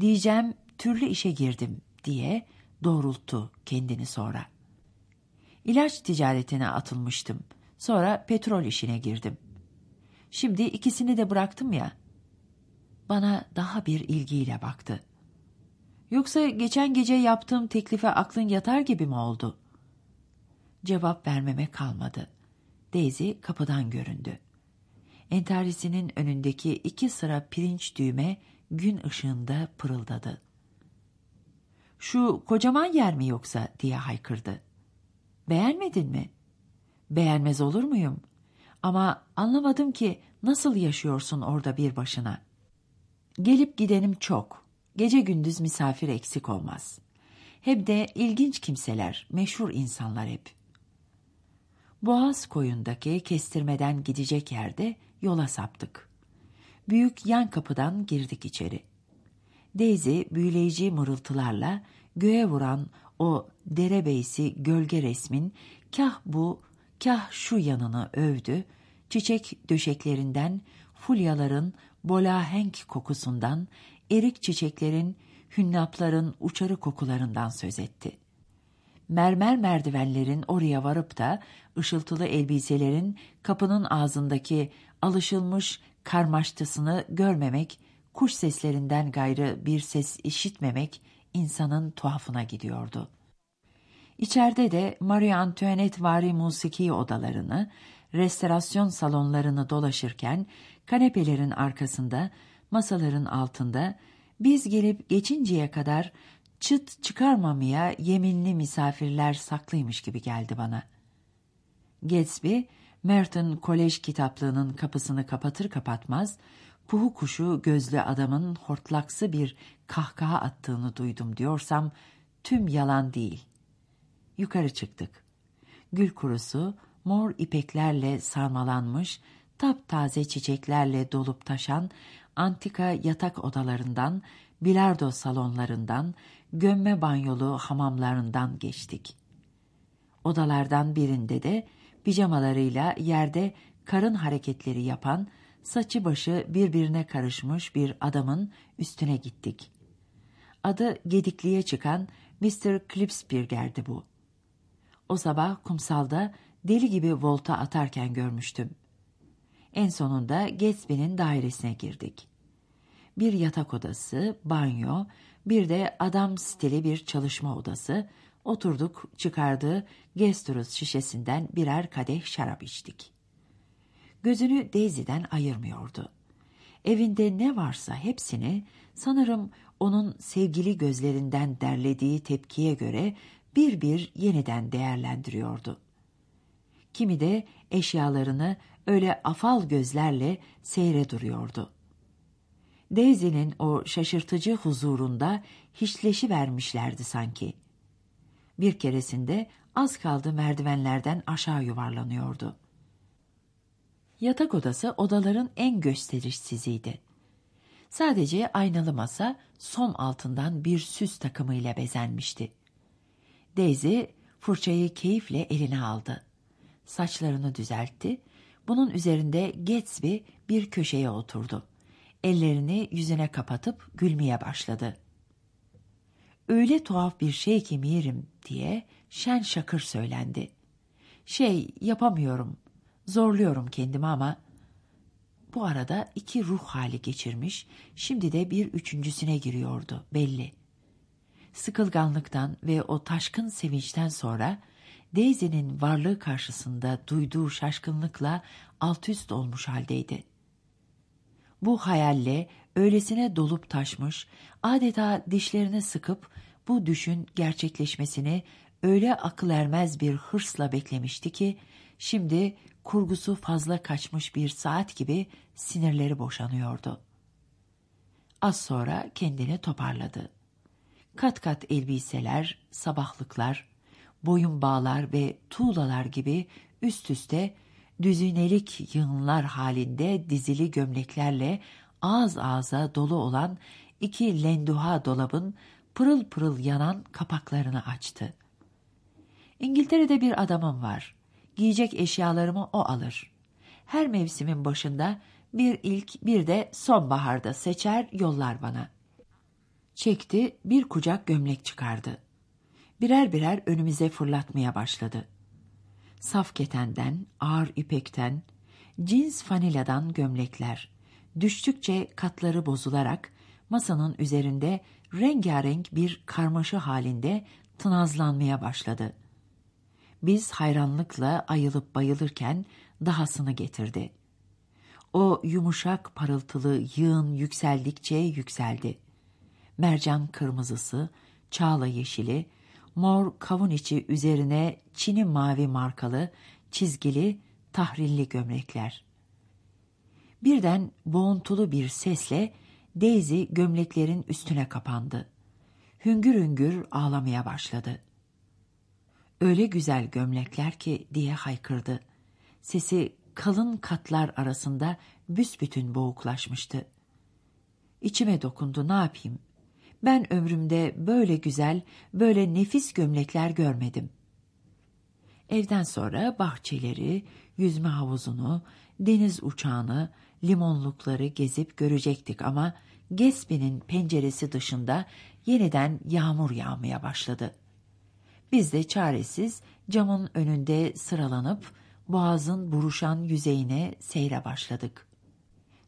Diyeceğim türlü işe girdim diye doğrulttu kendini sonra. İlaç ticaretine atılmıştım. Sonra petrol işine girdim. Şimdi ikisini de bıraktım ya. Bana daha bir ilgiyle baktı. Yoksa geçen gece yaptığım teklife aklın yatar gibi mi oldu? Cevap vermeme kalmadı. Daisy kapıdan göründü. Entarisinin önündeki iki sıra pirinç düğme gün ışığında pırıldadı. Şu kocaman yer mi yoksa diye haykırdı. Beğenmedin mi? Beğenmez olur muyum? Ama anlamadım ki nasıl yaşıyorsun orada bir başına. Gelip gidenim çok. Gece gündüz misafir eksik olmaz. Hem de ilginç kimseler, meşhur insanlar hep. Boğaz koyundaki kestirmeden gidecek yerde yola saptık. Büyük yan kapıdan girdik içeri. Daisy büyüleyici mırıltılarla göğe vuran o derebeysi gölge resmin kah bu kah şu yanını övdü, çiçek döşeklerinden, fulyaların bolahenk kokusundan, erik çiçeklerin, hünnapların uçarı kokularından söz etti. Mermer merdivenlerin oraya varıp da ışıltılı elbiselerin kapının ağzındaki alışılmış karmaştısını görmemek, kuş seslerinden gayrı bir ses işitmemek insanın tuhafına gidiyordu. İçeride de Marie Antoinette vari musiki odalarını, restorasyon salonlarını dolaşırken kanepelerin arkasında, masaların altında biz gelip geçinceye kadar çıt çıkarmamaya yeminli misafirler saklıymış gibi geldi bana. Gatsby, Merton kolej kitaplığının kapısını kapatır kapatmaz, kuhu kuşu gözlü adamın hortlaksı bir kahkaha attığını duydum diyorsam tüm yalan değil. Yukarı çıktık. Gül kurusu, mor ipeklerle sarmalanmış, taptaze çiçeklerle dolup taşan antika yatak odalarından, bilardo salonlarından, gömme banyolu hamamlarından geçtik. Odalardan birinde de pijamalarıyla yerde karın hareketleri yapan, saçı başı birbirine karışmış bir adamın üstüne gittik. Adı Gedikli'ye çıkan Mr. Klipsbirger'di bu. O sabah kumsalda deli gibi volta atarken görmüştüm. En sonunda Gatsby'nin dairesine girdik. Bir yatak odası, banyo, bir de adam stili bir çalışma odası, oturduk çıkardığı Gesturus şişesinden birer kadeh şarap içtik. Gözünü Daisy'den ayırmıyordu. Evinde ne varsa hepsini sanırım onun sevgili gözlerinden derlediği tepkiye göre bir bir yeniden değerlendiriyordu. Kimi de eşyalarını öyle afal gözlerle seyre duruyordu. Daisy'nin o şaşırtıcı huzurunda hiçleşi vermişlerdi sanki. Bir keresinde az kaldı merdivenlerden aşağı yuvarlanıyordu. Yatak odası odaların en gösterişsiziydi. Sadece aynalı masa som altından bir süs takımıyla bezenmişti. Daisy fırçayı keyifle eline aldı. Saçlarını düzeltti. Bunun üzerinde Gatsby bir köşeye oturdu. Ellerini yüzüne kapatıp gülmeye başladı. Öyle tuhaf bir şey ki Mirim diye şen şakır söylendi. Şey yapamıyorum, zorluyorum kendimi ama... Bu arada iki ruh hali geçirmiş, şimdi de bir üçüncüsüne giriyordu belli. Sıkılganlıktan ve o taşkın sevinçten sonra Daisy'nin varlığı karşısında duyduğu şaşkınlıkla alt üst olmuş haldeydi. Bu hayalle öylesine dolup taşmış, adeta dişlerine sıkıp bu düşün gerçekleşmesini öyle akıl ermez bir hırsla beklemişti ki, şimdi kurgusu fazla kaçmış bir saat gibi sinirleri boşanıyordu. Az sonra kendini toparladı. Kat kat elbiseler, sabahlıklar, boyun bağlar ve tuğlalar gibi üst üste düzinelik yığınlar halinde dizili gömleklerle ağız ağza dolu olan iki lenduha dolabın pırıl pırıl yanan kapaklarını açtı. İngiltere'de bir adamım var. Giyecek eşyalarımı o alır. Her mevsimin başında bir ilk bir de sonbaharda seçer yollar bana. Çekti, bir kucak gömlek çıkardı. Birer birer önümüze fırlatmaya başladı. Saf ketenden, ağır ipekten, cins faniladan gömlekler. Düştükçe katları bozularak masanın üzerinde rengarenk bir karmaşa halinde tınazlanmaya başladı. Biz hayranlıkla ayılıp bayılırken dahasını getirdi. O yumuşak parıltılı yığın yükseldikçe yükseldi. Mercan kırmızısı, çağla yeşili, mor kavun içi üzerine çini mavi markalı, çizgili, tahrilli gömlekler. Birden boğuntulu bir sesle Daisy gömleklerin üstüne kapandı. Hüngür hüngür ağlamaya başladı. Öyle güzel gömlekler ki diye haykırdı. Sesi kalın katlar arasında büsbütün boğuklaşmıştı. İçime dokundu ne yapayım? Ben ömrümde böyle güzel, böyle nefis gömlekler görmedim. Evden sonra bahçeleri, yüzme havuzunu, deniz uçağını, limonlukları gezip görecektik ama Gatsby'nin penceresi dışında yeniden yağmur yağmaya başladı. Biz de çaresiz camın önünde sıralanıp boğazın buruşan yüzeyine seyre başladık.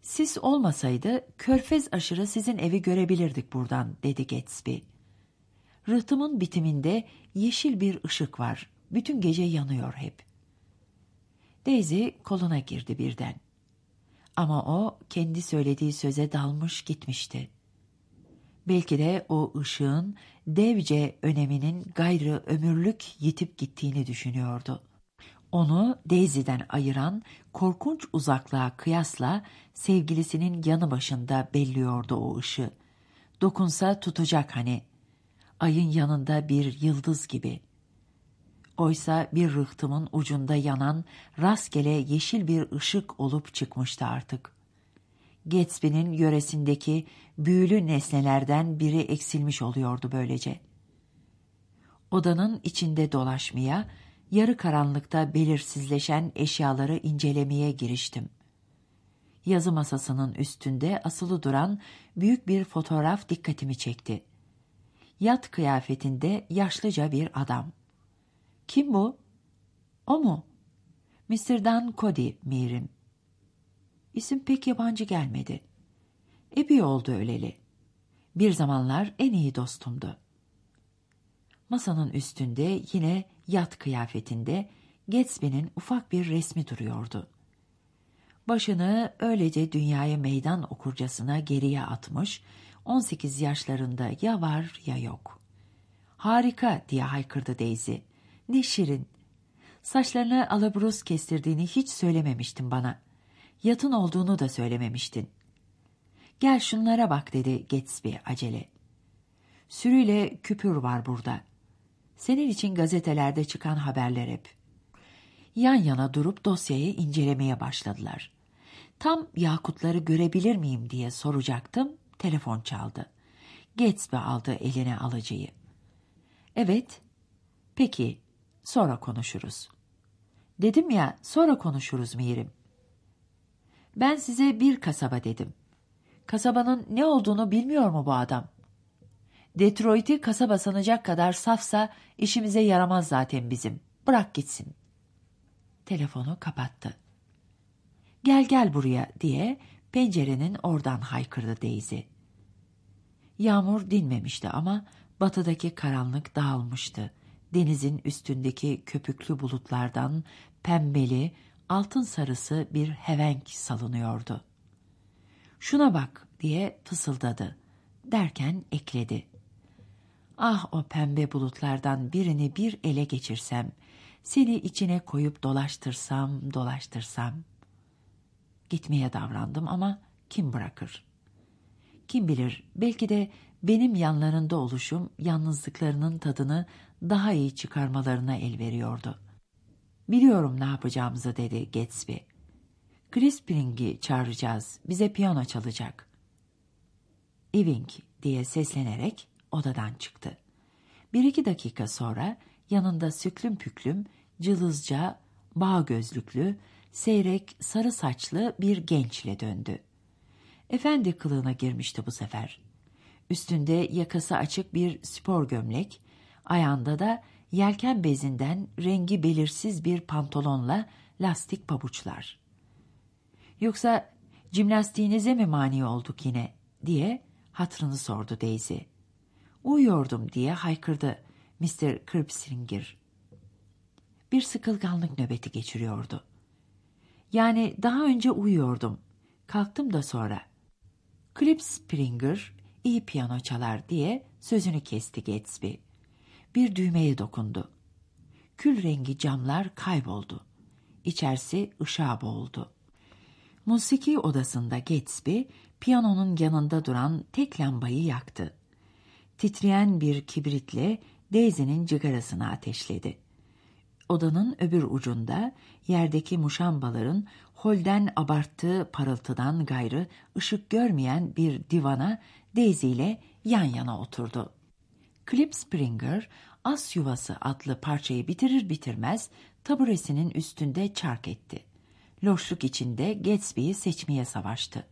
Sis olmasaydı körfez aşırı sizin evi görebilirdik buradan dedi Gatsby. Rıhtımın bitiminde yeşil bir ışık var. Bütün gece yanıyor hep. Daisy koluna girdi birden. Ama o kendi söylediği söze dalmış gitmişti. Belki de o ışığın devce öneminin gayrı ömürlük yitip gittiğini düşünüyordu. Onu Daisy'den ayıran korkunç uzaklığa kıyasla sevgilisinin yanı başında belliyordu o ışı. Dokunsa tutacak hani. Ayın yanında bir yıldız gibi. Oysa bir rıhtımın ucunda yanan rastgele yeşil bir ışık olup çıkmıştı artık. Gatsby'nin yöresindeki büyülü nesnelerden biri eksilmiş oluyordu böylece. Odanın içinde dolaşmaya, yarı karanlıkta belirsizleşen eşyaları incelemeye giriştim. Yazı masasının üstünde asılı duran büyük bir fotoğraf dikkatimi çekti. Yat kıyafetinde yaşlıca bir adam. Kim bu? O mu? Mr. Dan Cody, Mirim. İsim pek yabancı gelmedi. Epey oldu öleli. Bir zamanlar en iyi dostumdu. Masanın üstünde yine yat kıyafetinde Gatsby'nin ufak bir resmi duruyordu. Başını öylece dünyaya meydan okurcasına geriye atmış, 18 yaşlarında ya var ya yok. Harika diye haykırdı Daisy. Ne şirin. Saçlarını alabruz kestirdiğini hiç söylememiştin bana. Yatın olduğunu da söylememiştin. Gel şunlara bak dedi Gatsby acele. Sürüyle küpür var burada. Senin için gazetelerde çıkan haberler hep. Yan yana durup dosyayı incelemeye başladılar. Tam yakutları görebilir miyim diye soracaktım, telefon çaldı. Gatsby aldı eline alıcıyı. Evet, peki, sonra konuşuruz. Dedim ya, sonra konuşuruz Mirim. Ben size bir kasaba dedim. Kasabanın ne olduğunu bilmiyor mu bu adam? Detroit'i kasaba sanacak kadar safsa işimize yaramaz zaten bizim. Bırak gitsin. Telefonu kapattı. Gel gel buraya diye pencerenin oradan haykırdı Daisy. Yağmur dinmemişti ama batıdaki karanlık dağılmıştı. Denizin üstündeki köpüklü bulutlardan pembeli, altın sarısı bir hevenk salınıyordu. Şuna bak diye fısıldadı. Derken ekledi. Ah o pembe bulutlardan birini bir ele geçirsem, seni içine koyup dolaştırsam, dolaştırsam. Gitmeye davrandım ama kim bırakır? Kim bilir, belki de benim yanlarında oluşum yalnızlıklarının tadını daha iyi çıkarmalarına el veriyordu. Biliyorum ne yapacağımızı dedi Gatsby. Crispring'i çağıracağız, bize piyano çalacak. Ewing diye seslenerek odadan çıktı. Bir iki dakika sonra yanında süklüm püklüm, cılızca, bağ gözlüklü, seyrek, sarı saçlı bir gençle döndü. Efendi kılığına girmişti bu sefer. Üstünde yakası açık bir spor gömlek, ayağında da yelken bezinden rengi belirsiz bir pantolonla lastik pabuçlar. Yoksa jimnastiğinize mi mani olduk yine diye hatrını sordu Daisy. Uyuyordum diye haykırdı Mr. Kripslinger. Bir sıkılganlık nöbeti geçiriyordu. Yani daha önce uyuyordum. Kalktım da sonra. Klipspringer iyi piyano çalar diye sözünü kesti Gatsby. Bir düğmeye dokundu. Kül rengi camlar kayboldu. İçerisi ışığa boğuldu. Musiki odasında Gatsby, piyanonun yanında duran tek lambayı yaktı. Titreyen bir kibritle Daisy'nin cigarasını ateşledi. Odanın öbür ucunda yerdeki muşambaların holden abarttığı parıltıdan gayrı ışık görmeyen bir divana Daisy ile yan yana oturdu. Clip Springer, As Yuvası adlı parçayı bitirir bitirmez taburesinin üstünde çark etti. Loşluk içinde Gatsby'yi seçmeye savaştı.